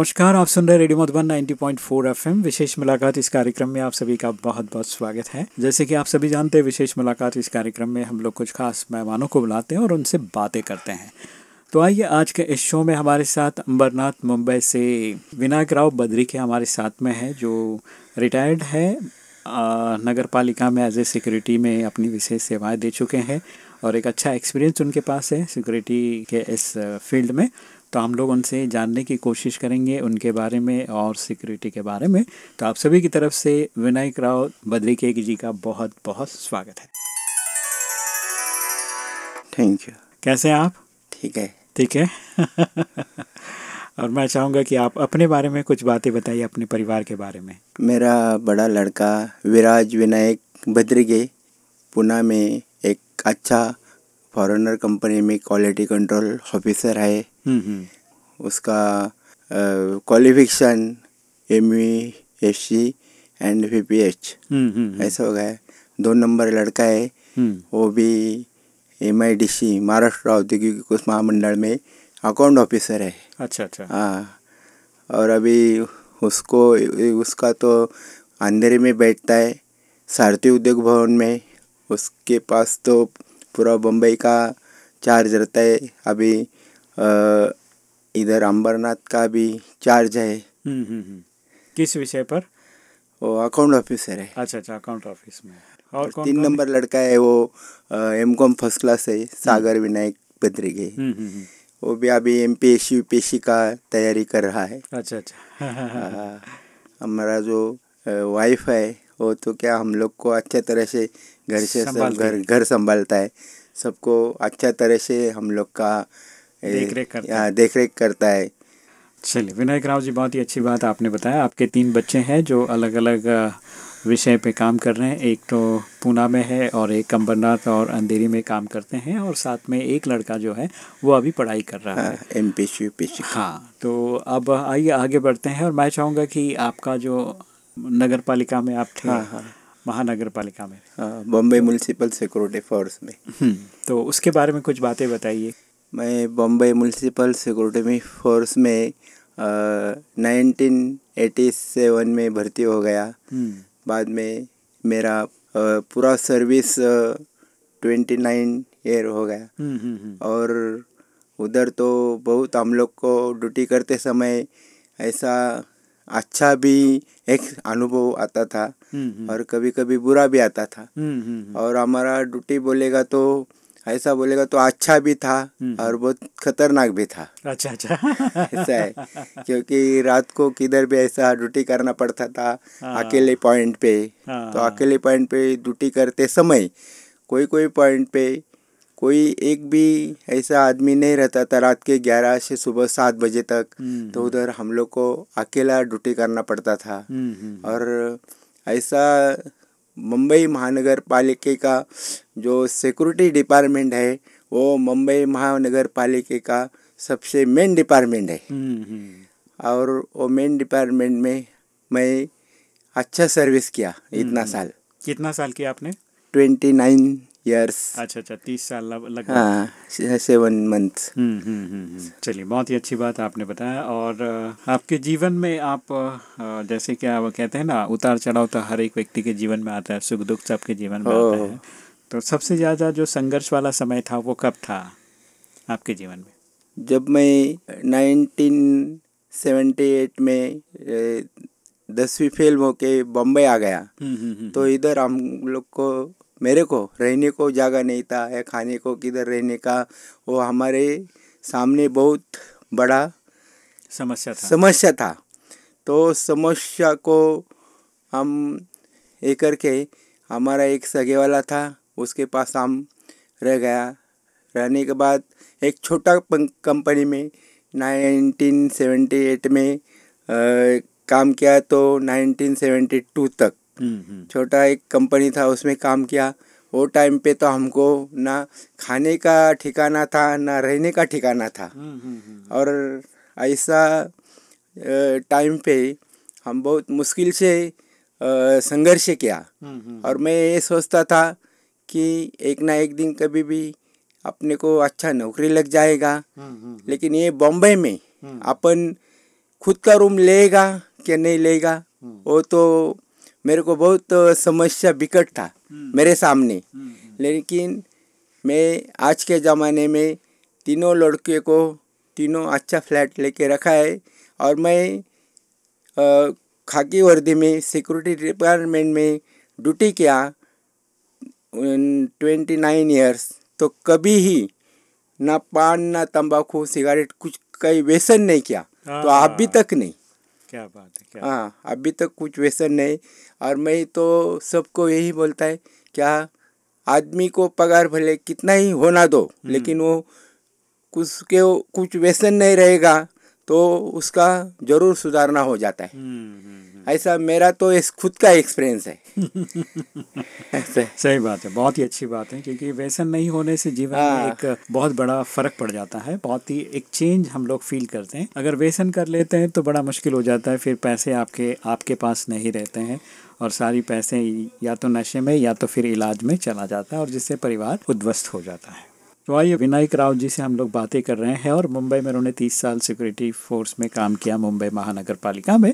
नमस्कार, आप सुन रहे हैं रेडियो मधुबन 90.4 एफएम। विशेष मुलाकात इस कार्यक्रम में आप सभी का बहुत बहुत स्वागत है। जैसे कि आप सभी जानते हैं, विशेष मुलाकात इस कार्यक्रम में हम लोग कुछ खास मेहमानों को बुलाते हैं और उनसे बातें करते हैं। तो आइए आज के इस शो में हमारे साथ अंबरनाथ मुंबई से विनायक राव बद्री के हमारे साथ में है, जो रिटायर्ड है नगर पालिका में एज ए सिक्योरिटी में अपनी विशेष सेवाएँ दे चुके हैं और एक अच्छा एक्सपीरियंस उनके पास है सिक्योरिटी के इस फ़ील्ड में। तो हम लोग उनसे जानने की कोशिश करेंगे उनके बारे में और सिक्योरिटी के बारे में। तो आप सभी की तरफ़ से विनायक राव बद्री के जी का बहुत बहुत स्वागत है। थैंक यू कैसे हैं आप? ठीक है। ठीक है। और मैं चाहूँगा कि आप अपने बारे में कुछ बातें बताइए अपने परिवार के बारे में। मेरा बड़ा लड़का विराज विनायक बद्रिगे पुणे में एक अच्छा फॉरेनर कंपनी में क्वालिटी कंट्रोल ऑफिसर है। हम्म हम्म। उसका qualification M S C and V P H ऐसा हो गया है। दो नंबर लड़का है। हम्म। वो भी M I D C Maharashtra औद्योगिक महामंडल में अकाउंट ऑफिसर है। अच्छा अच्छा। हाँ। और अभी उसको उसका तो अंधेरे में बैठता है। सारथी उद्योग भवन में। उसके पास तो पूरा बम्बई का चार्ज रहता है। अभी इधर अंबरनाथ का भी चार्ज है। हम्म हम्म हम्म। किस विषय पर? वो अकाउंट ऑफिसर है। अच्छा अच्छा अकाउंट ऑफ़िस में। और और कौन तीन नंबर लड़का है वो एम कॉम फ़र्स्ट क्लास है सागर विनायक बद्रिगे हम्म हम्म हम्म। वो भी अभी एम पी एस सी पी का तैयारी कर रहा है। अच्छा अच्छा। हाँ, हमारा जो वाइफ है वो तो क्या हम लोग को अच्छा तरह से घर से सब घर घर संभालता है। सबको अच्छा तरह से हम लोग का देख-रेख करता हाँ, देख-रेख करता है। चलिए विनायक राव जी बहुत ही अच्छी बात आपने बताया। आपके तीन बच्चे हैं जो अलग अलग विषय पे काम कर रहे हैं। एक तो पूना में है और एक अंबरनाथ और अंधेरी में काम करते हैं और साथ में एक लड़का जो है वो अभी पढ़ाई कर रहा है। M P C P C हाँ तो अब आइए आगे बढ़ते हैं और मैं चाहूँगा कि आपका जो नगर पालिका में आप थे हाँ, हाँ। महानगर पालिका में बॉम्बे म्यूनसिपल सिक्योरिटी फोर्स में। हम्म, तो उसके बारे में कुछ बातें बताइए। मैं बॉम्बे म्यूनसिपल सिक्योरिटी में फोर्स में नाइनटीन एटी सेवन में भर्ती हो गया। हम्म, बाद में मेरा पूरा सर्विस ट्वेंटी नाइन ईयर हो गया। हम्म, और उधर तो बहुत हम लोग को ड्यूटी करते समय ऐसा अच्छा भी एक अनुभव आता था। और कभी कभी बुरा भी आता था। हम्म, हम्म, हम्म, और हमारा ड्यूटी बोलेगा तो ऐसा बोलेगा तो अच्छा भी था। और बहुत खतरनाक भी था। अच्छा अच्छा। ऐसा है क्योंकि रात को किधर भी ऐसा ड्यूटी करना पड़ता था हाँ। अकेले पॉइंट पे। हाँ, तो हाँ। अकेले पॉइंट पे ड्यूटी करते समय कोई कोई पॉइंट पे कोई एक भी ऐसा आदमी नहीं रहता था रात के ग्यारह से सुबह सात बजे तक। तो उधर हम लोग को अकेला ड्यूटी करना पड़ता था। और ऐसा मुंबई महानगर पालिके का जो सिक्योरिटी डिपार्टमेंट है वो मुंबई महानगर पालिके का सबसे मेन डिपार्टमेंट है। हम्म, हम्म, और वो मेन डिपार्टमेंट में मैं अच्छा सर्विस किया इतना साल। कितना साल किया आपने? ट्वेंटी नाइन ईयर्स अच्छा अच्छा तीस साल लग- हाँ सेवन मंथ्स हम्म, हम्म, हम्म। चलिए बहुत ही अच्छी बात आपने बताया और आपके जीवन में आप जैसे कि आप कहते हैं ना उतार चढ़ाव तो हर एक व्यक्ति के जीवन में आता है सुख दुख सबके जीवन में आता है। तो सबसे ज़्यादा जो संघर्ष वाला समय था वो कब था आपके जीवन में? जब मैं नाइनटीन सेवेंटी एट में दसवीं फेल होके बम्बई आ गया। तो इधर हम लोग को मेरे को रहने को जगह नहीं था या खाने को किधर रहने का वो हमारे सामने बहुत बड़ा समस्या था। समस्या था। तो समस्या को हम ये करके हमारा एक सगे वाला था उसके पास हम रह गया। रहने के बाद एक छोटा कंपनी में 1978 में अ, काम किया तो 1972 तक। छोटा एक कंपनी था उसमें काम किया। वो टाइम पे तो हमको ना खाने का ठिकाना था ना रहने का ठिकाना था। और ऐसा टाइम पे हम बहुत मुश्किल से संघर्ष किया। और मैं ये सोचता था कि एक ना एक दिन कभी भी अपने को अच्छा नौकरी लग जाएगा। लेकिन ये बॉम्बे में हम्म। अपन खुद का रूम लेगा कि नहीं लेगा हम्म। वो तो मेरे को बहुत समस्या बिकट था मेरे सामने। हम्म, लेकिन मैं आज के ज़माने में तीनों लड़के को तीनों अच्छा फ्लैट लेके रखा है और मैं खाकी वर्दी में सिक्योरिटी डिपार्टमेंट में ड्यूटी किया ट्वेंटी नाइन ईयर्स तो कभी ही ना पान ना तंबाकू सिगरेट कुछ कई व्यसन नहीं किया। तो हाँ। अभी तक नहीं। क्या बात है क्या हाँ अभी तक कुछ व्यसन नहीं। और मैं तो सबको यही बोलता है क्या आदमी को पगार भले कितना ही होना दो लेकिन वो कुछ के कुछ व्यसन नहीं रहेगा। तो उसका ज़रूर सुधारना हो जाता है। हम्म, हम्म, ऐसा मेरा तो इस खुद का एक्सपीरियंस है। सही बात है बहुत ही अच्छी बात है क्योंकि व्यसन नहीं होने से जीवन में हाँ। एक बहुत बड़ा फ़र्क पड़ जाता है बहुत ही एक चेंज हम लोग फील करते हैं। अगर व्यसन कर लेते हैं तो बड़ा मुश्किल हो जाता है फिर पैसे आपके आपके पास नहीं रहते हैं और सारी पैसे या तो नशे में या तो फिर इलाज में चला जाता है और जिससे परिवार उद्ध्वस्त हो जाता है। तो आइए विनायक राव जी से हम लोग बातें कर रहे हैं और मुंबई में उन्होंने तीस साल सिक्योरिटी फोर्स में काम किया मुंबई महानगर पालिका में।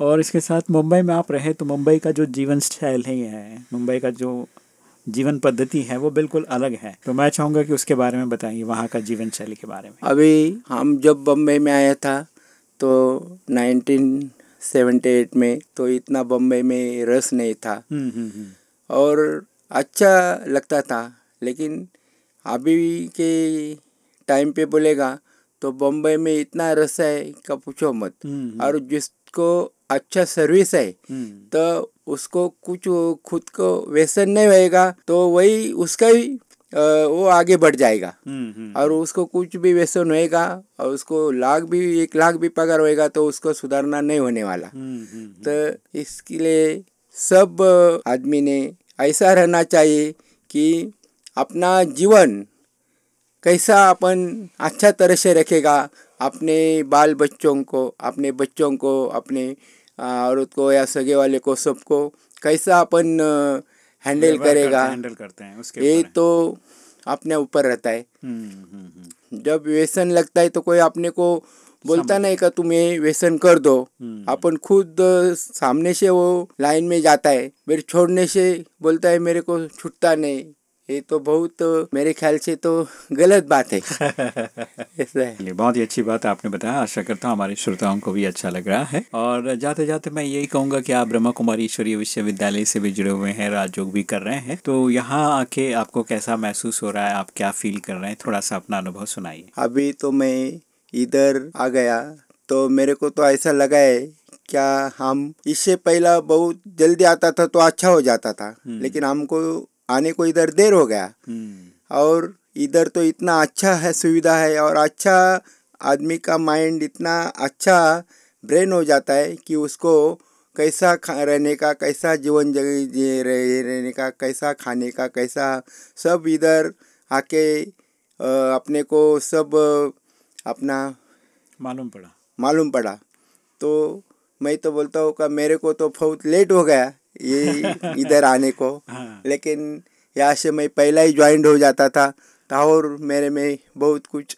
और इसके साथ मुंबई में आप रहे तो मुंबई का जो जीवन स्टाइल है है मुंबई का जो जीवन पद्धति है वो बिल्कुल अलग है। तो मैं चाहूँगा कि उसके बारे में बताइए वहाँ का जीवन शैली के बारे में। अभी हम जब बम्बई में आया था तो 1978 में तो इतना बम्बई में रस नहीं था। हम्म हम्म हम्म। और अच्छा लगता था लेकिन अभी के टाइम पे बोलेगा तो बम्बई में इतना रस है का पूछो मत। हम्म, और जिसको अच्छा सर्विस है हम्म, तो उसको कुछ खुद को व्यसन नहीं रहेगा तो वही उसका ही वो आगे बढ़ जाएगा। हम्म, हम्म, और उसको कुछ भी व्यसन होएगा और उसको लाख भी एक लाख भी पगार होएगा तो उसको सुधारना नहीं होने वाला। हम्म, हम्म, तो इसके लिए सब आदमी ने ऐसा रहना चाहिए कि अपना जीवन कैसा अपन अच्छा तरह से रखेगा अपने बाल बच्चों को अपने बच्चों को अपने औरत को या सगे वाले को सबको कैसा अपन हैंडल करेगा हैंडल करते हैं उसके ये तो अपने ऊपर रहता है। हम्म, हम्म, हम्म, जब व्यसन लगता है तो कोई अपने को बोलता नहीं का तुम ये व्यसन कर दो। अपन खुद सामने से वो लाइन में जाता है फिर छोड़ने से बोलता है मेरे को छूटता नहीं। ये तो बहुत मेरे ख्याल से तो गलत बात है। ऐसा है। चलिए बहुत ही अच्छी बात आपने बताया। आशा करता हूँ हमारे श्रोताओं को भी अच्छा लग रहा है। और जाते जाते मैं यही कहूँगा कि आप ब्रह्मा कुमारी ईश्वरीय विश्वविद्यालय से भी जुड़े हुए हैं राजयोग भी कर रहे हैं। तो यहाँ आके आपको कैसा महसूस हो रहा है? आप क्या फील कर रहे हैं? थोड़ा सा अपना अनुभव सुनाइए। अभी तो मैं इधर आ गया तो मेरे को तो ऐसा लगा है क्या हम इससे पहला बहुत जल्दी आता था तो अच्छा हो जाता था। लेकिन हमको आने को इधर देर हो गया। हम्म, और इधर तो इतना अच्छा है सुविधा है और अच्छा आदमी का माइंड इतना अच्छा ब्रेन हो जाता है कि उसको कैसा रहने का कैसा जीवन जग- रहने का कैसा खाने का कैसा सब इधर आके अपने को सब अपना मालूम पड़ा। मालूम पड़ा। तो मैं तो बोलता हूँ कि मेरे को तो बहुत लेट हो गया ये इधर आने को। हाँ। लेकिन यहाँ से मैं पहला ही ज्वाइंट हो जाता था और मेरे में बहुत कुछ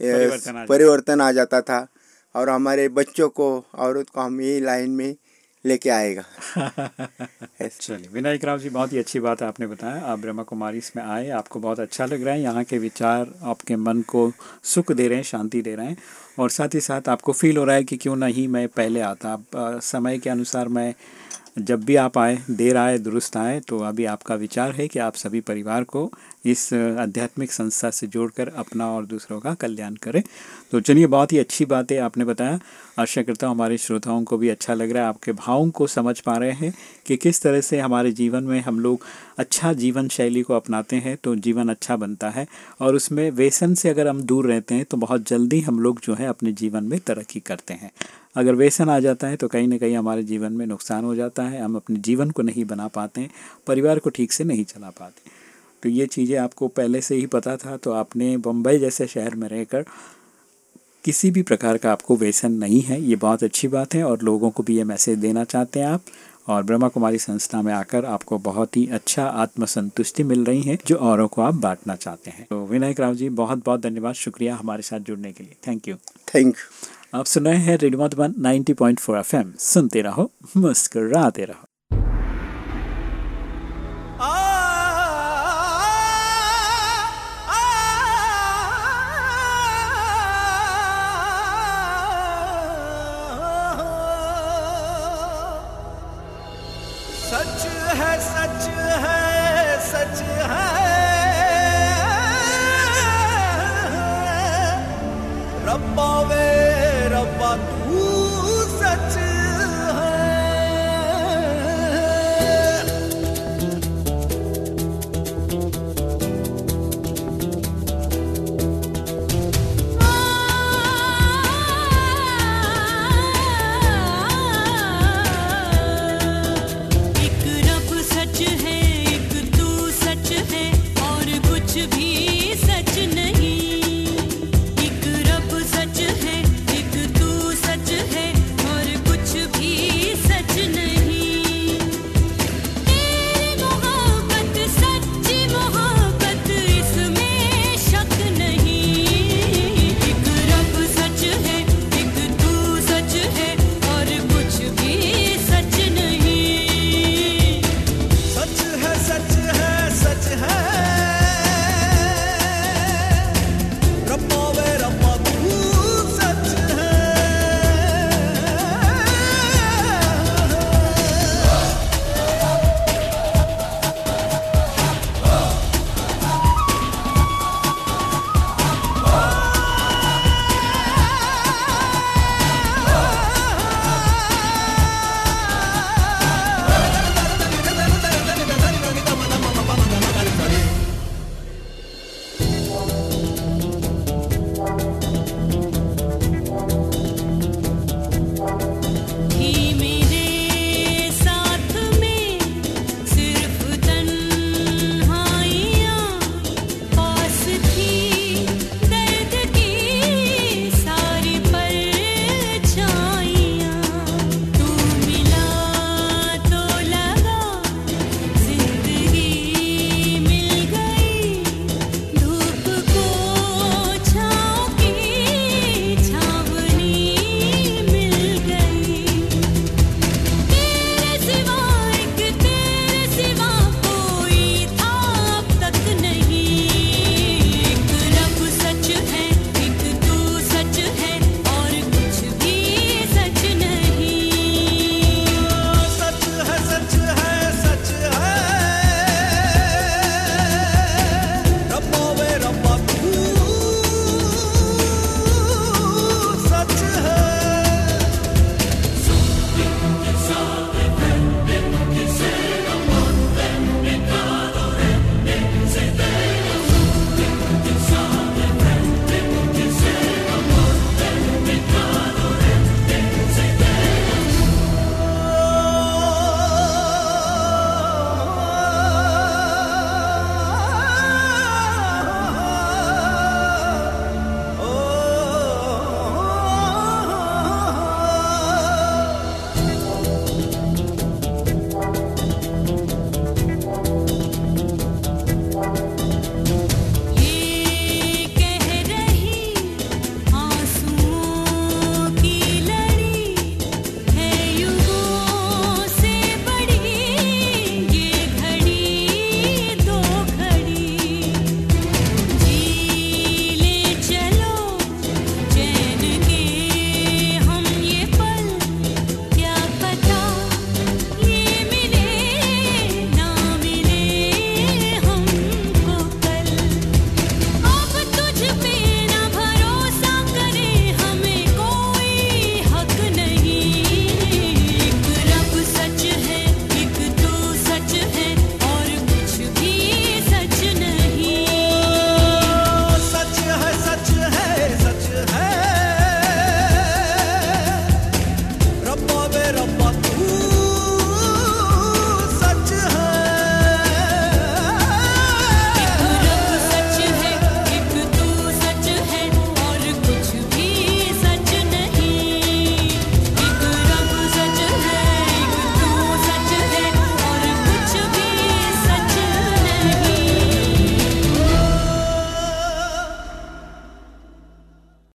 परिवर्तन आ जाता। परिवर्तन आ जाता था और हमारे बच्चों को औरत को हम यही लाइन में लेके आएगा। चलिए विनायक राव जी बहुत ही अच्छी बात आपने बताया आप ब्रह्मा कुमारी इसमें आए आपको बहुत अच्छा लग रहा है यहाँ के विचार आपके मन को सुख दे रहे हैं शांति दे रहे हैं और साथ ही साथ आपको फील हो रहा है कि क्यों नहीं मैं पहले आता समय के अनुसार मैं जब भी आप आए, देर आए, दुरुस्त आए तो अभी आपका विचार है कि आप सभी परिवार को इस आध्यात्मिक संस्था से जोड़कर अपना और दूसरों का कल्याण करें। तो चलिए, बहुत ही अच्छी बात है आपने बताया। आशा करता हूँ हमारे श्रोताओं को भी अच्छा लग रहा है, आपके भावों को समझ पा रहे हैं कि किस तरह से हमारे जीवन में हम लोग अच्छा जीवन शैली को अपनाते हैं तो जीवन अच्छा बनता है। और उसमें व्यसन से अगर हम दूर रहते हैं तो बहुत जल्दी हम लोग जो है अपने जीवन में तरक्की करते हैं। अगर व्यसन आ जाता है तो कहीं ना कहीं हमारे जीवन में नुकसान हो जाता है, हम अपने जीवन को नहीं बना पाते परिवार को ठीक से नहीं चला पाते। तो ये चीज़ें आपको पहले से ही पता था तो आपने बम्बई जैसे शहर में रहकर किसी भी प्रकार का आपको व्यसन नहीं है ये बहुत अच्छी बात है और लोगों को भी ये मैसेज देना चाहते हैं आप। और ब्रह्मा कुमारी संस्था में आकर आपको बहुत ही अच्छा आत्मसंतुष्टि मिल रही है जो औरों को आप बांटना चाहते हैं। तो विनायक राव जी बहुत बहुत धन्यवाद शुक्रिया हमारे साथ जुड़ने के लिए। थैंक यू थैंक यू आप सुन रहे हैं रेडियो मधुबन 90.4 एफएम। सुनते रहो मुस्कुराते रहो।